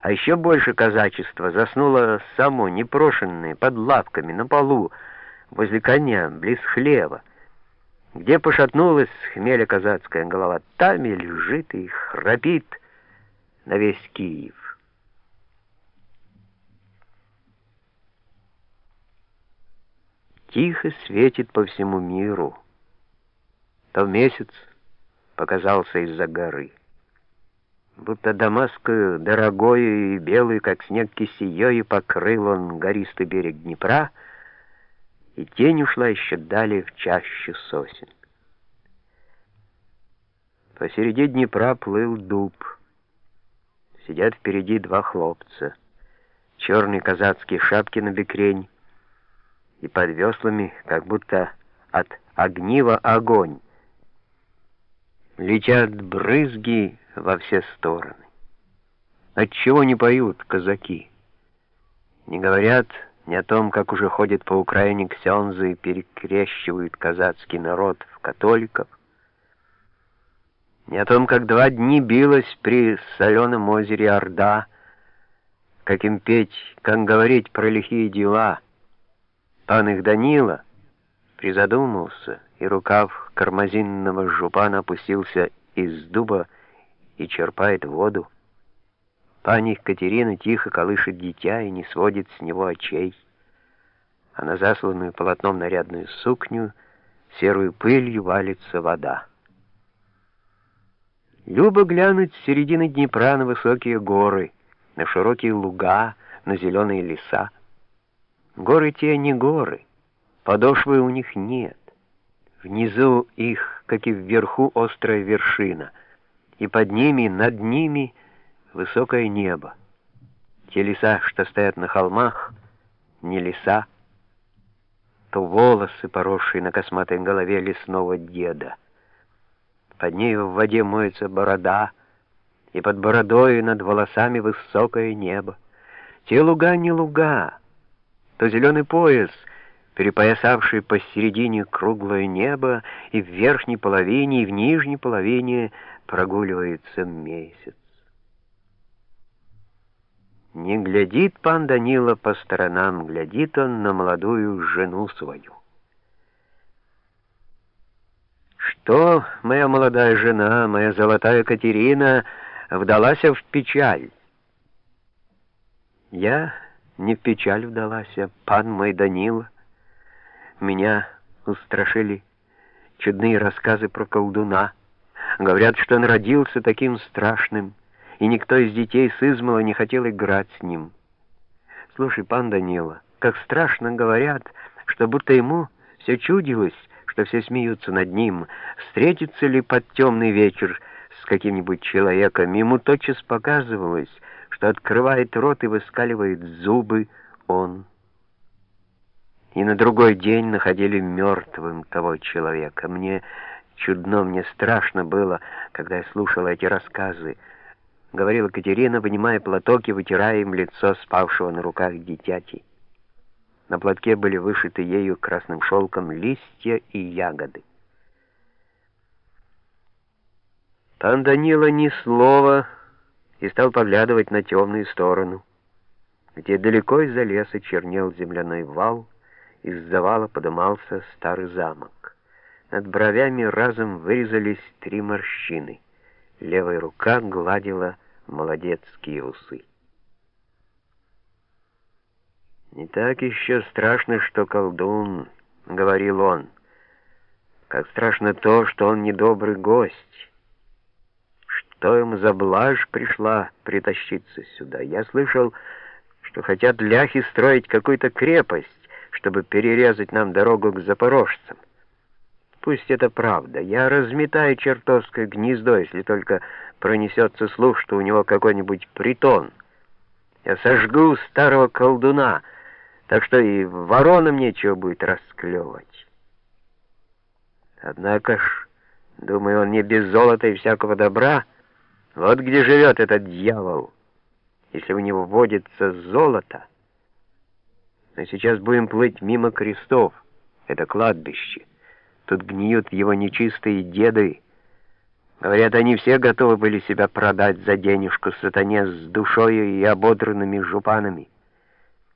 А еще больше казачества заснуло само, непрошенное, под лавками, на полу, возле коня, близ хлева. Где пошатнулась хмеля казацкая голова, там и лежит и храпит на весь Киев. Тихо светит по всему миру. То месяц показался из-за горы будто дамасскую, дорогою и белую, как снег кисеёю, покрыл он гористый берег Днепра, и тень ушла еще далее в чащу сосен. Посереди Днепра плыл дуб. Сидят впереди два хлопца. Черные казацкие шапки на бекрень, и под веслами, как будто от огнива огонь. Летят брызги во все стороны. Отчего не поют казаки? Не говорят ни о том, как уже ходят по Украине ксензы и перекрещивают казацкий народ в католиков, не о том, как два дни билась при соленом озере Орда, как им петь, как говорить про лихие дела. Пан их Данила призадумался, и рукав кармазинного жупана опустился из дуба, и черпает воду. Пани Катерина тихо колышет дитя и не сводит с него очей, а на засланную полотном нарядную сукню серую пылью валится вода. Любо глянуть с середины Днепра на высокие горы, на широкие луга, на зеленые леса. Горы те не горы, подошвы у них нет. Внизу их, как и вверху, острая вершина — и под ними, над ними высокое небо. Те леса, что стоят на холмах, не леса, то волосы, поросшие на косматой голове лесного деда. Под ней в воде моется борода, и под бородой над волосами высокое небо. Те луга не луга, то зеленый пояс, перепоясавший посередине круглое небо, и в верхней половине, и в нижней половине прогуливается месяц. Не глядит пан Данила по сторонам, глядит он на молодую жену свою. Что, моя молодая жена, моя золотая Катерина, вдалась в печаль? Я не в печаль вдалась, пан мой Данила. Меня устрашили чудные рассказы про колдуна, Говорят, что он родился таким страшным, и никто из детей с измала не хотел играть с ним. Слушай, пан Данила, как страшно говорят, что будто ему все чудилось, что все смеются над ним. Встретится ли под темный вечер с каким-нибудь человеком, ему тотчас показывалось, что открывает рот и выскаливает зубы он. И на другой день находили мертвым того человека. Мне Чудно, мне страшно было, когда я слушала эти рассказы, — говорила Катерина, вынимая платок и вытирая им лицо спавшего на руках дитяти. На платке были вышиты ею красным шелком листья и ягоды. Пан Данила ни слова и стал поглядывать на темную сторону, где далеко из-за леса чернел земляной вал, из завала подымался старый замок. Над бровями разом вырезались три морщины. Левая рука гладила молодецкие усы. «Не так еще страшно, что колдун», — говорил он. «Как страшно то, что он недобрый гость. Что ему за блажь пришла притащиться сюда? Я слышал, что хотят ляхи строить какую-то крепость, чтобы перерезать нам дорогу к запорожцам. Пусть это правда. Я разметаю чертовское гнездо, если только пронесется слух, что у него какой-нибудь притон. Я сожгу старого колдуна, так что и воронам нечего будет расклевать. Однако ж, думаю, он не без золота и всякого добра. Вот где живет этот дьявол, если у него водится золото. Мы сейчас будем плыть мимо крестов. Это кладбище. Тут гниют его нечистые деды, Говорят, они все готовы были себя продать за денежку сатане с душою и ободранными жупанами.